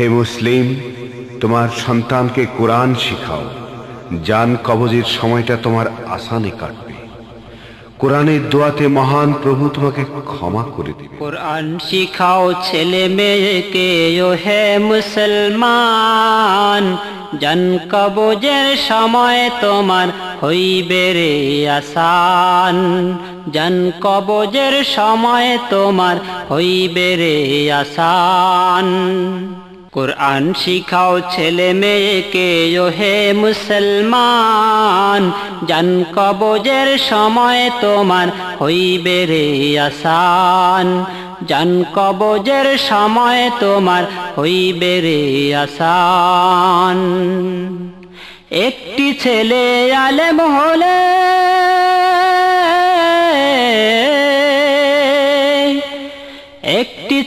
হে মুসলিম, তোমার সন্তানকে কোরআন শিখাও। জান কবজের সময়টা তোমার আসানে কাটবে। কোরআনের দোয়াতে মহান প্রভু তোমাকে ক্ষমা করে দিবে। কোরআন শিখাও ছেলে মেয়েকে, ও হে মুসলমান জন কবজের সময় তোমার হইবে রে আসান। জন কবজের সময় তোমার হইবে রে আসান। কোরআন শিখাও ছেলে মেয়েকে হে মুসলমান, জান কবজের সময় তোমার হইবে রে আসান। জান কবজের সময় তোমার হইবে রে আসান। একটি ছেলে আলেম হলে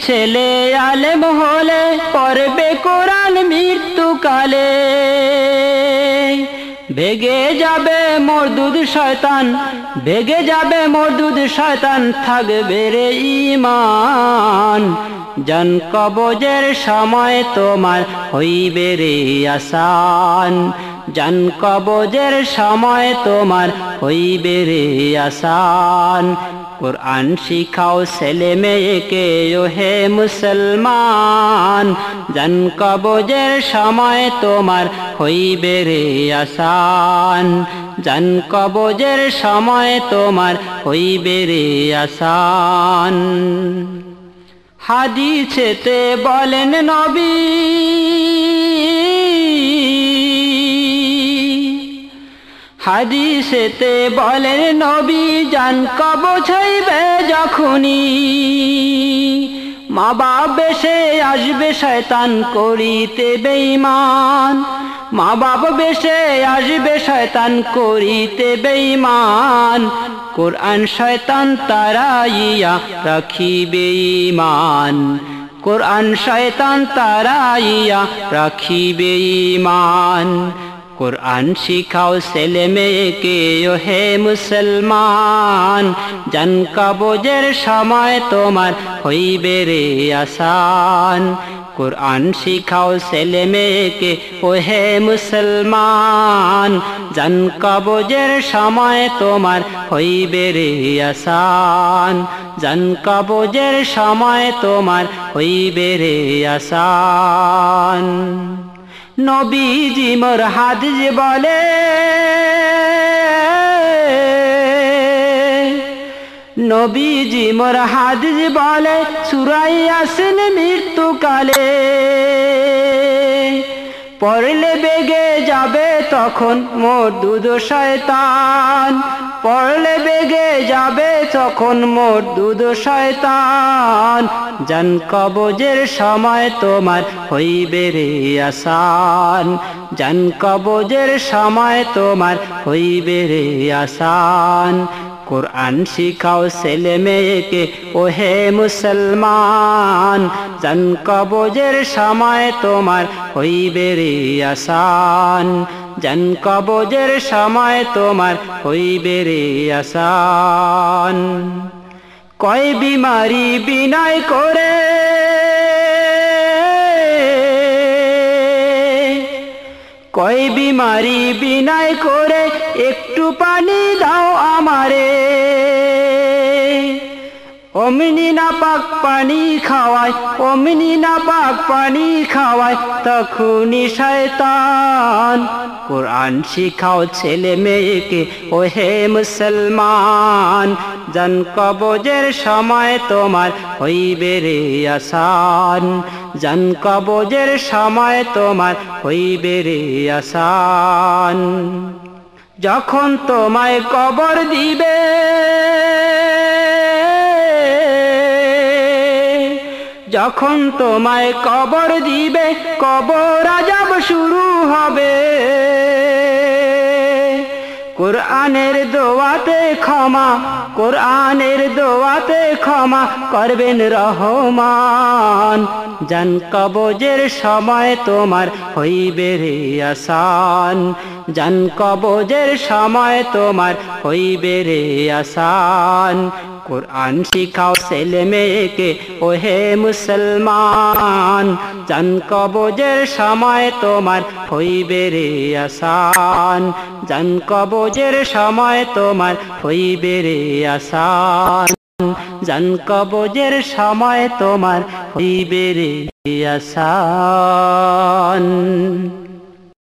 ছেলে আলেম হলে পড়বে কোরআন মৃত্যুকালে। ভেগে যাবে মরদুদ শয়তান, ভেগে যাবে মরদুদ শয়তান, থাকবে রে ইমান জন কবজের সময় তোমার হইবে রে আসান। জন কবজের সময় তোমার হইবে রে আসান। কোরআন শিখাও ছেলে মেয়েকে হে মুসলমান। জন কবজের সময় তোমার হইবে রে আসান। জন কবজের সময় তোমার হইবে রে আসান। হাদিছেতে বলেন নবী হাদিসেতে বলেন, নবী জান কবচ হইবে যখনই। মা বাপ বেশে আসবে, শয়তান করিতে বেঈমান। মা বাপ বেশে আসবে, শয়তান করিতে বেঈমান। কোরআন শয়তান তারাইয়া রাখিবে ইমান কোরআন শয়তান তারাইয়া রাখিবে ইমান কোরআন শিখাও ছেলে মেয়েকে হে মুসলমান জান কবজের সময় তোমার হইবে রে আসান কোরআন শিখাও ছেলে মেয়েকে হে মুসলমান জান কবজের সময় তোমার হইবে রে আসান জান কবজের সময় তোমার হইবে রে আসান নবীজি মোর হাদিস বলে, নবীজি মোর হাদিস বলে, সুরাই আসেন মৃত্যুকালে। পড়লে বেগে যাবে তখন মোর দুধ শয়তান। পড়লে বেগে যাবে তখন মোর দুধ শয়তান। জান কবজের সময় তোমার হইবে রে আসান। জান কবজের সময় তোমার হইবে রে আসান। কোরআন শিখাও ছেলে মেয়েকে হে মুসলমান। জান কবজের সময় তোমার হইবে রে আসান। জান কবজের সময় তোমার হইবে রে আসান। কয় বিমারি বিনয় করে, কয় বিমারি বিনয় করে একটু পানি দাও আমারে। অমনি না পাক পানি খাওয়ায়, অমনি না পাক পানি খাওয়ায় তখনই শয়তান। কোরআন শিখাও ছেলে মেয়েকে ও হে মুসলমান, জন কবজের সময় তোমার হইবে রে আসান। জন কবজের সময় তোমার হইবে রে আসান। যখন তোমায় কবর দিবে যখন তোমায় কবর দিবে, কবর আজাব শুরু হবে। কোরআনের দোয়াতে ক্ষমা, কোরআনের দোয়াতে ক্ষমা করবেন রহমান। জান কবজের সময় তোমার হইবে রে আসান। জান কবজের সময় তোমার হইবে রে আসান। কোরআন শিখাও ছেলে মেয়েকে ওহে মুসলমান জান কবজের সময় তোমার হইবে রে আসান জান কবজের সময় তোমার হইবে রে আসান জান কবজের সময় তোমার হইবে রে আসান